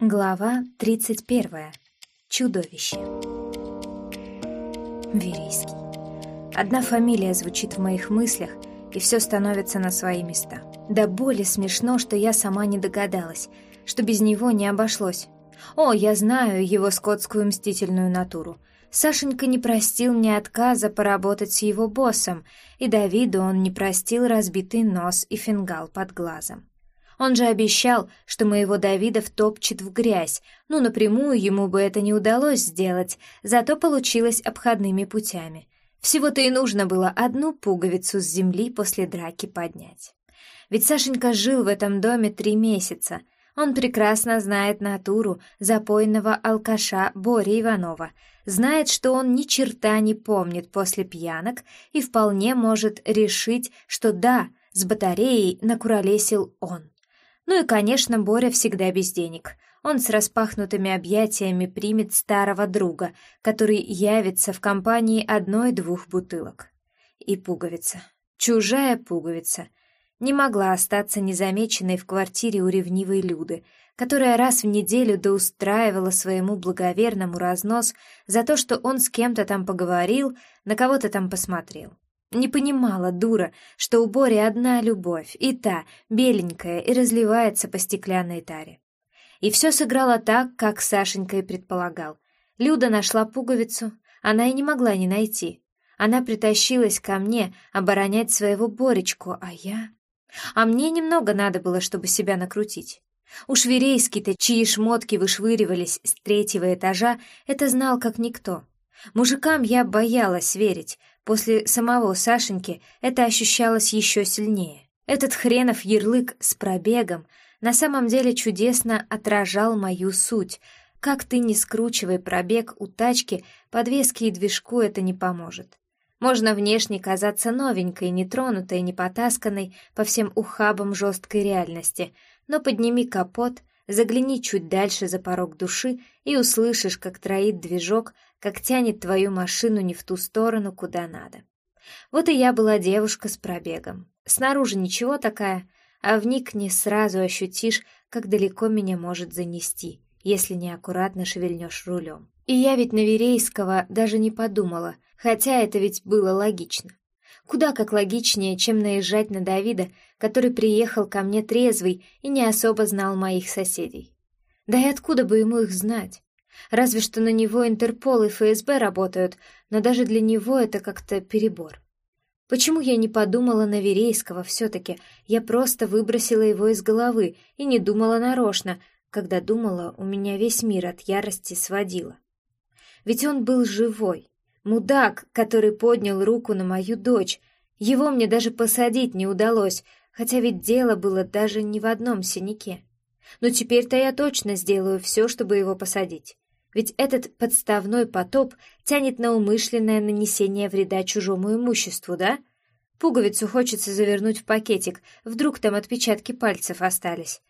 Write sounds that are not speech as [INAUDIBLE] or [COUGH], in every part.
Глава 31. Чудовище. Верейский. Одна фамилия звучит в моих мыслях, и все становится на свои места. Да боли смешно, что я сама не догадалась, что без него не обошлось. О, я знаю его скотскую мстительную натуру. Сашенька не простил мне отказа поработать с его боссом, и Давиду он не простил разбитый нос и фингал под глазом. Он же обещал, что моего Давида втопчет в грязь. Ну, напрямую ему бы это не удалось сделать, зато получилось обходными путями. Всего-то и нужно было одну пуговицу с земли после драки поднять. Ведь Сашенька жил в этом доме три месяца. Он прекрасно знает натуру запойного алкаша Бори Иванова, знает, что он ни черта не помнит после пьянок и вполне может решить, что да, с батареей накуролесил он. Ну и, конечно, Боря всегда без денег. Он с распахнутыми объятиями примет старого друга, который явится в компании одной-двух бутылок. И пуговица. Чужая пуговица. Не могла остаться незамеченной в квартире у ревнивой Люды, которая раз в неделю доустраивала своему благоверному разнос за то, что он с кем-то там поговорил, на кого-то там посмотрел. Не понимала, дура, что у Бори одна любовь, и та, беленькая, и разливается по стеклянной таре. И все сыграло так, как Сашенька и предполагал. Люда нашла пуговицу, она и не могла не найти. Она притащилась ко мне оборонять своего Боречку, а я... А мне немного надо было, чтобы себя накрутить. Уж Верейский-то, чьи шмотки вышвыривались с третьего этажа, это знал как никто. Мужикам я боялась верить, После самого Сашеньки это ощущалось еще сильнее. Этот хренов ярлык с пробегом на самом деле чудесно отражал мою суть. Как ты не скручивай пробег у тачки, подвески и движку это не поможет. Можно внешне казаться новенькой, нетронутой, непотасканной по всем ухабам жесткой реальности, но подними капот, загляни чуть дальше за порог души и услышишь, как троит движок, как тянет твою машину не в ту сторону, куда надо. Вот и я была девушка с пробегом. Снаружи ничего такая, а вникни сразу ощутишь, как далеко меня может занести, если неаккуратно шевельнешь рулем. И я ведь на Верейского даже не подумала, хотя это ведь было логично. Куда как логичнее, чем наезжать на Давида, который приехал ко мне трезвый и не особо знал моих соседей. Да и откуда бы ему их знать? Разве что на него Интерпол и ФСБ работают, но даже для него это как-то перебор. Почему я не подумала на Верейского все-таки? Я просто выбросила его из головы и не думала нарочно. Когда думала, у меня весь мир от ярости сводило. Ведь он был живой. Мудак, который поднял руку на мою дочь. Его мне даже посадить не удалось, хотя ведь дело было даже не в одном синяке. Но теперь-то я точно сделаю все, чтобы его посадить. Ведь этот подставной потоп тянет на умышленное нанесение вреда чужому имуществу, да? Пуговицу хочется завернуть в пакетик, вдруг там отпечатки пальцев остались.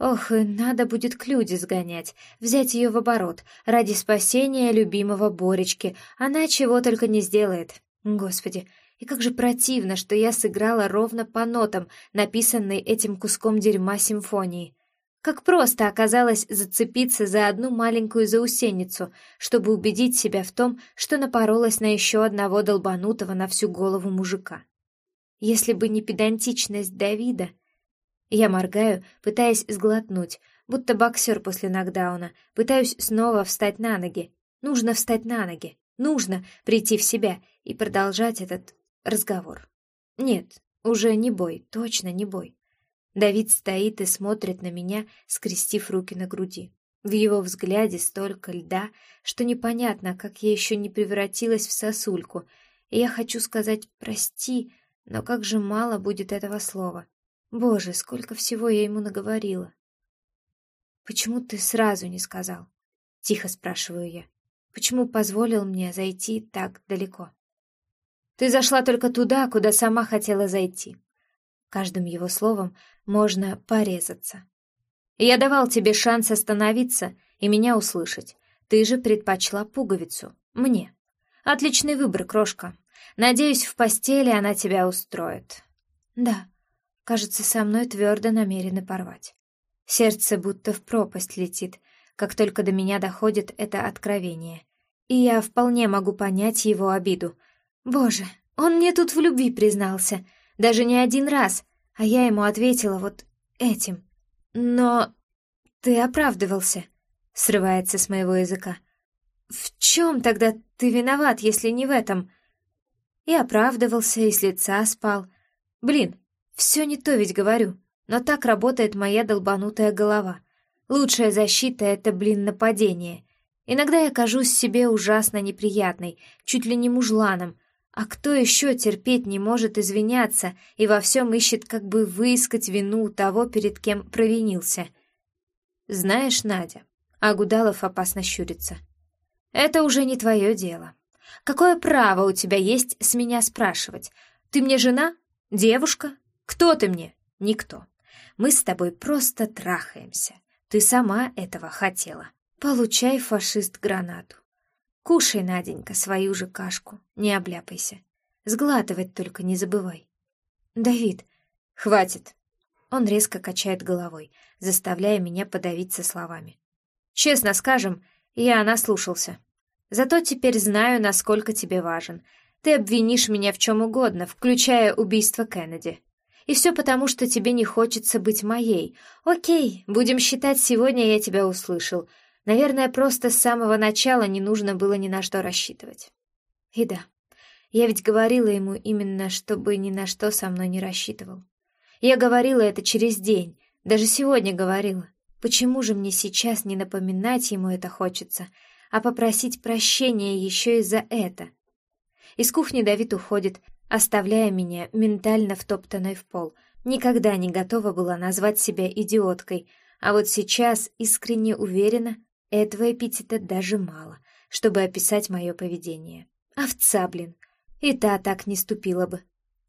Ох, и надо будет к Люде сгонять, взять ее в оборот, ради спасения любимого Боречки. Она чего только не сделает. Господи, и как же противно, что я сыграла ровно по нотам, написанной этим куском дерьма симфонии. Как просто оказалось зацепиться за одну маленькую заусеницу, чтобы убедить себя в том, что напоролась на еще одного долбанутого на всю голову мужика. Если бы не педантичность Давида... Я моргаю, пытаясь сглотнуть, будто боксер после нокдауна, пытаюсь снова встать на ноги. Нужно встать на ноги, нужно прийти в себя и продолжать этот разговор. Нет, уже не бой, точно не бой. Давид стоит и смотрит на меня, скрестив руки на груди. В его взгляде столько льда, что непонятно, как я еще не превратилась в сосульку. И я хочу сказать «прости», но как же мало будет этого слова. Боже, сколько всего я ему наговорила. «Почему ты сразу не сказал?» — тихо спрашиваю я. «Почему позволил мне зайти так далеко?» «Ты зашла только туда, куда сама хотела зайти». Каждым его словом можно порезаться. Я давал тебе шанс остановиться и меня услышать. Ты же предпочла пуговицу. Мне. Отличный выбор, крошка. Надеюсь, в постели она тебя устроит. Да, кажется, со мной твердо намерены порвать. Сердце будто в пропасть летит. как только до меня доходит это откровение. И я вполне могу понять его обиду. Боже, он мне тут в любви признался, даже не один раз, а я ему ответила вот этим. Но ты оправдывался, срывается с моего языка. В чем тогда ты виноват, если не в этом? И оправдывался, и с лица спал. Блин, все не то ведь говорю, но так работает моя долбанутая голова. Лучшая защита — это, блин, нападение. Иногда я кажусь себе ужасно неприятной, чуть ли не мужланом, а кто еще терпеть не может извиняться и во всем ищет как бы выискать вину того, перед кем провинился? Знаешь, Надя, Агудалов опасно щурится. Это уже не твое дело. Какое право у тебя есть с меня спрашивать? Ты мне жена? Девушка? Кто ты мне? Никто. Мы с тобой просто трахаемся. Ты сама этого хотела. Получай, фашист, гранату. Кушай, Наденька, свою же кашку, не обляпайся. Сглатывать только не забывай. Давид, хватит. Он резко качает головой, заставляя меня подавиться словами. Честно скажем, я наслушался. Зато теперь знаю, насколько тебе важен. Ты обвинишь меня в чем угодно, включая убийство Кеннеди. И все потому, что тебе не хочется быть моей. Окей, будем считать, сегодня я тебя услышал. Наверное, просто с самого начала не нужно было ни на что рассчитывать. И да, я ведь говорила ему именно, чтобы ни на что со мной не рассчитывал. Я говорила это через день, даже сегодня говорила. Почему же мне сейчас не напоминать ему это хочется, а попросить прощения еще и за это? Из кухни Давид уходит, оставляя меня ментально втоптанной в пол. Никогда не готова была назвать себя идиоткой, а вот сейчас искренне уверена, этого эпитета даже мало, чтобы описать мое поведение. Овца, блин, и та так не ступила бы.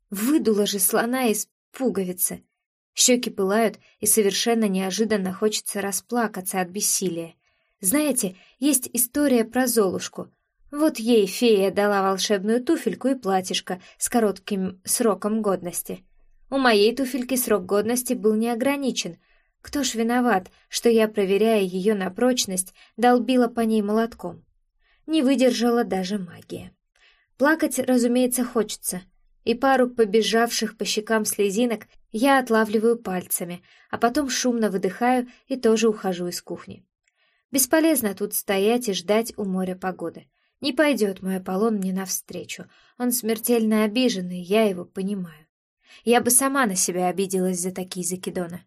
Выдула же слона из пуговицы. Щеки пылают, и совершенно неожиданно хочется расплакаться от бессилия. Знаете, есть история про Золушку. Вот ей фея дала волшебную туфельку и платьишко с коротким сроком годности. У моей туфельки срок годности был не ограничен, кто ж виноват, что я, проверяя ее на прочность, долбила по ней молотком? Не выдержала даже магия. Плакать, разумеется, хочется, и пару побежавших по щекам слезинок я отлавливаю пальцами, а потом шумно выдыхаю и тоже ухожу из кухни. Бесполезно тут стоять и ждать у моря погоды. Не пойдет мой Аполлон мне навстречу. Он смертельно обиженный, я его понимаю. Я бы сама на себя обиделась за такие закидоны.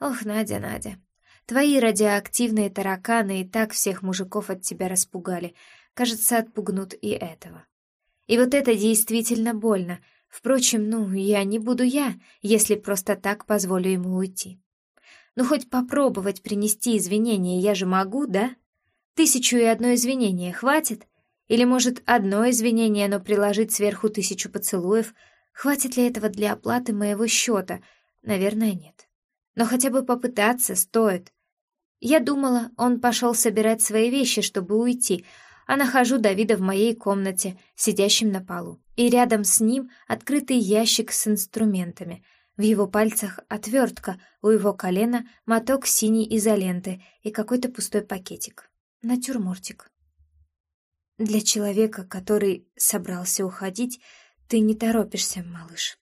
Ох, Надя, Надя, твои радиоактивные тараканы и так всех мужиков от тебя распугали. Кажется, отпугнут и этого. И вот это действительно больно. Впрочем, ну, я не буду я, если просто так позволю ему уйти. Ну, хоть попробовать принести извинения я же могу, да? Тысячу и одно извинение хватит? Или, может, одно извинение, но приложить сверху тысячу поцелуев? Хватит ли этого для оплаты моего счета? Наверное, нет но хотя бы попытаться стоит. Я думала, он пошел собирать свои вещи, чтобы уйти, а нахожу Давида в моей комнате, сидящим на полу. И рядом с ним открытый ящик с инструментами. В его пальцах отвертка, у его колена моток синей изоленты и какой-то пустой пакетик. Натюрмортик. Для человека, который собрался уходить, ты не торопишься, малыш.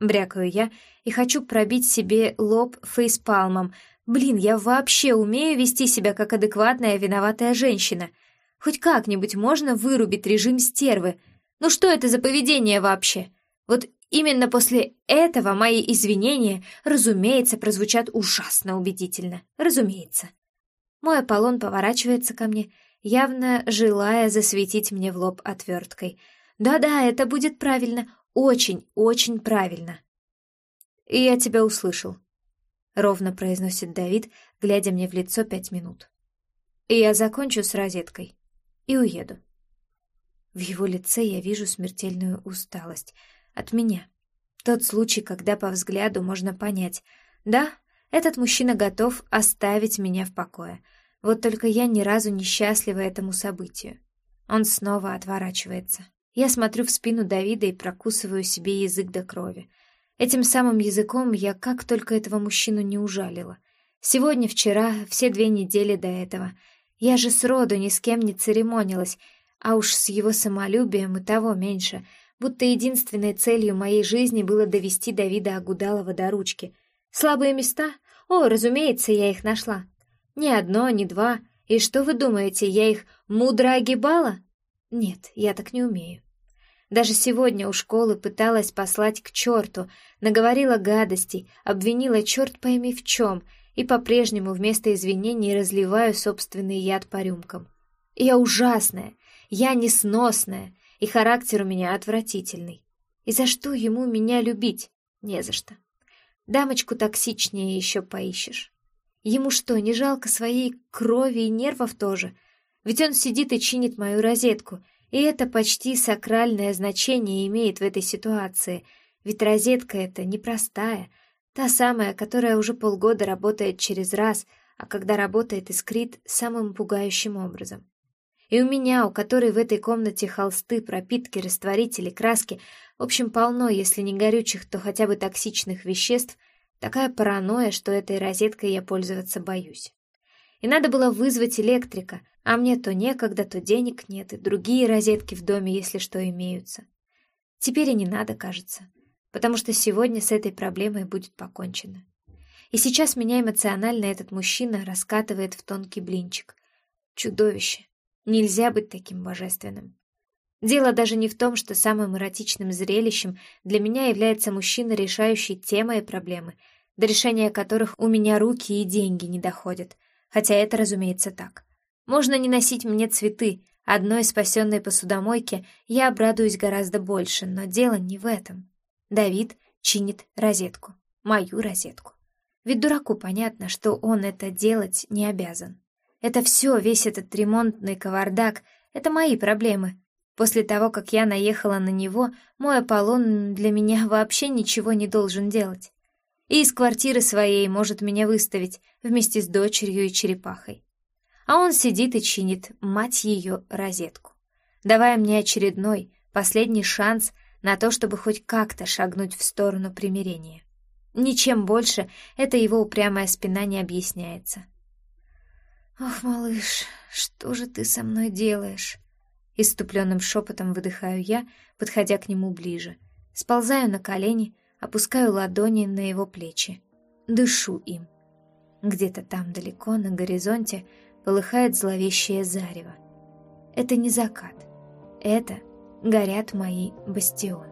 Брякаю я и хочу пробить себе лоб фейспалмом. Блин, я вообще умею вести себя как адекватная виноватая женщина. Хоть как-нибудь можно вырубить режим стервы. Ну что это за поведение вообще? Вот именно после этого мои извинения, разумеется, прозвучат ужасно убедительно. Разумеется. Мой Аполлон поворачивается ко мне, явно желая засветить мне в лоб отверткой. Да-да, это будет правильно, очень, очень правильно. И я тебя услышал, ровно произносит Давид, глядя мне в лицо пять минут. И я закончу с розеткой и уеду. В его лице я вижу смертельную усталость от меня. Тот случай, когда по взгляду можно понять, да, этот мужчина готов оставить меня в покое. Вот только я ни разу не счастлива этому событию. Он снова отворачивается. Я смотрю в спину Давида и прокусываю себе язык до крови. Этим самым языком я как только этого мужчину не ужалила. Сегодня, вчера, все две недели до этого. Я же сроду ни с кем не церемонилась, а уж с его самолюбием и того меньше, будто единственной целью моей жизни было довести Давида Агудалова до ручки. Слабые места? О, разумеется, я их нашла. Ни одно, ни два. И что вы думаете, я их мудро огибала? Нет, я так не умею. Даже сегодня у школы пыталась послать к черту, наговорила гадостей, обвинила черт пойми в чем, и по-прежнему вместо извинений разливаю собственный яд по рюмкам. Я ужасная, я несносная, и характер у меня отвратительный. И за что ему меня любить? Не за что. Дамочку токсичнее еще поищешь. Ему что, не жалко своей крови и нервов тоже? Ведь он сидит и чинит мою розетку, и это почти сакральное значение имеет в этой ситуации, ведь розетка эта непростая, та самая, которая уже полгода работает через раз, а когда работает, искрит самым пугающим образом. И у меня, у которой в этой комнате холсты, пропитки, растворители, краски, в общем, полно, если не горючих, то хотя бы токсичных веществ, такая паранойя, что этой розеткой я пользоваться боюсь. И надо было вызвать электрика, а мне то некогда, то денег нет, и другие розетки в доме, если что, имеются. Теперь и не надо, кажется, потому что сегодня с этой проблемой будет покончено. И сейчас меня эмоционально этот мужчина раскатывает в тонкий блинчик. Чудовище. Нельзя быть таким божественным. Дело даже не в том, что самым эротичным зрелищем для меня является мужчина, решающий те мои проблемы, до решения которых у меня руки и деньги не доходят, хотя это, разумеется, так. Можно не носить мне цветы, одной спасенной посудомойке я обрадуюсь гораздо больше, но дело не в этом. Давид чинит розетку, мою розетку. Ведь дураку понятно, что он это делать не обязан. Это все, весь этот ремонтный кавардак — это мои проблемы. После того, как я наехала на него, мой Аполлон для меня [LAUGHS] вообще ничего не должен делать. И из квартиры своей может меня выставить вместе с дочерью и черепахой. А он сидит и чинит, мать ее, розетку, давая мне очередной, последний шанс на то, чтобы хоть как-то шагнуть в сторону примирения. Ничем больше эта его упрямая спина не объясняется. «Ох, малыш, что же ты со мной делаешь?» Иступленным шепотом выдыхаю я, подходя к нему ближе. Сползаю на колени, опускаю ладони на его плечи. Дышу им. Где-то там далеко, на горизонте, полыхает зловещее зарево. Это не закат. Это горят мои бастионы.